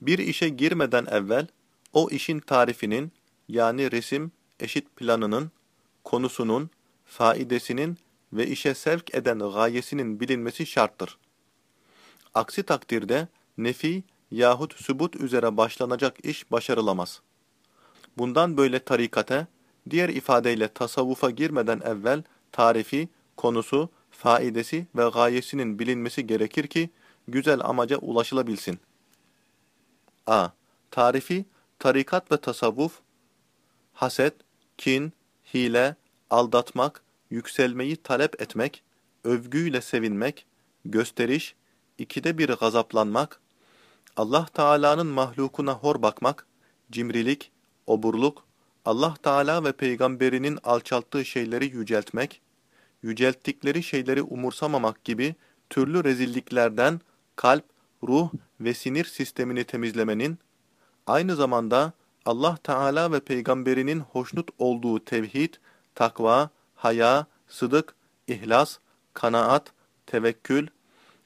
Bir işe girmeden evvel o işin tarifinin yani resim eşit planının, konusunun, faidesinin ve işe sevk eden gayesinin bilinmesi şarttır. Aksi takdirde nefi yahut sübut üzere başlanacak iş başarılamaz. Bundan böyle tarikate, diğer ifadeyle tasavvufa girmeden evvel tarifi, konusu, faidesi ve gayesinin bilinmesi gerekir ki güzel amaca ulaşılabilsin. A. Tarifi, tarikat ve tasavvuf, haset, kin, hile, aldatmak, yükselmeyi talep etmek, övgüyle sevinmek, gösteriş, ikide bir gazaplanmak, Allah Teala'nın mahlukuna hor bakmak, cimrilik, oburluk, Allah Teala ve peygamberinin alçalttığı şeyleri yüceltmek, yücelttikleri şeyleri umursamamak gibi türlü rezilliklerden kalp, ruh ve sinir sistemini temizlemenin, aynı zamanda Allah Teala ve peygamberinin hoşnut olduğu tevhid, takva, haya, sıdık, ihlas, kanaat, tevekkül,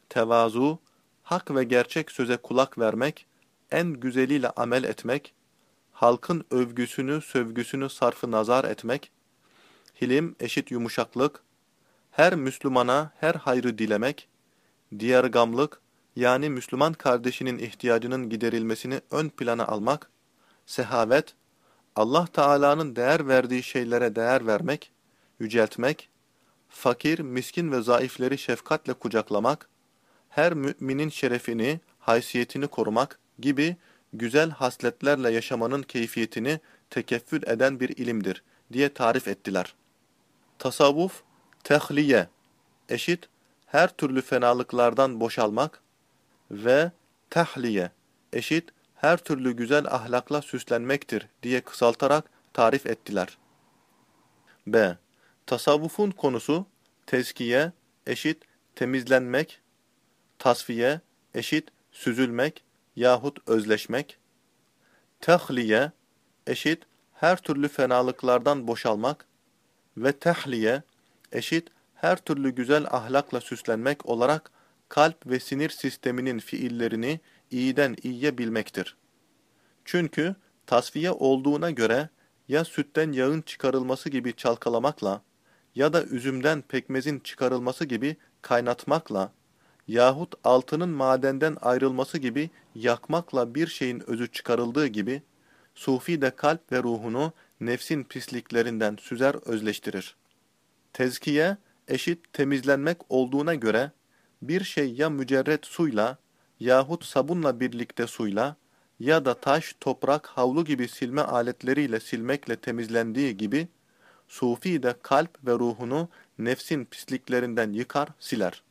tevazu, hak ve gerçek söze kulak vermek, en güzeliyle amel etmek, halkın övgüsünü, sövgüsünü sarfı nazar etmek, hilim eşit yumuşaklık, her Müslümana her hayrı dilemek, diğer gamlık, yani Müslüman kardeşinin ihtiyacının giderilmesini ön plana almak, sehavet, Allah Teala'nın değer verdiği şeylere değer vermek, yüceltmek, fakir, miskin ve zayıfleri şefkatle kucaklamak, her müminin şerefini, haysiyetini korumak gibi güzel hasletlerle yaşamanın keyfiyetini tekeffül eden bir ilimdir diye tarif ettiler. Tasavvuf, tehliye, eşit, her türlü fenalıklardan boşalmak ve tahliye, eşit, her türlü güzel ahlakla süslenmektir diye kısaltarak tarif ettiler. B. Tasavvufun konusu, tezkiye, eşit, temizlenmek, tasfiye, eşit, süzülmek yahut özleşmek, tehliye, eşit, her türlü fenalıklardan boşalmak ve tehliye, eşit, her türlü güzel ahlakla süslenmek olarak kalp ve sinir sisteminin fiillerini iyiden iyiye bilmektir. Çünkü tasfiye olduğuna göre ya sütten yağın çıkarılması gibi çalkalamakla ya da üzümden pekmezin çıkarılması gibi kaynatmakla yahut altının madenden ayrılması gibi yakmakla bir şeyin özü çıkarıldığı gibi sufi de kalp ve ruhunu nefsin pisliklerinden süzer özleştirir. Tezkiye eşit temizlenmek olduğuna göre bir şey ya mücerret suyla yahut sabunla birlikte suyla ya da taş, toprak, havlu gibi silme aletleriyle silmekle temizlendiği gibi, sufi de kalp ve ruhunu nefsin pisliklerinden yıkar, siler.